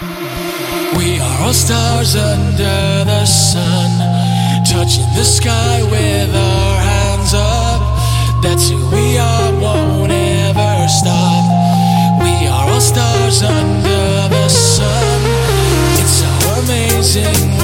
We are all stars under the sun, touching the sky with our hands up. That's who we are, won't ever stop. We are all stars under the sun. It's so amazing.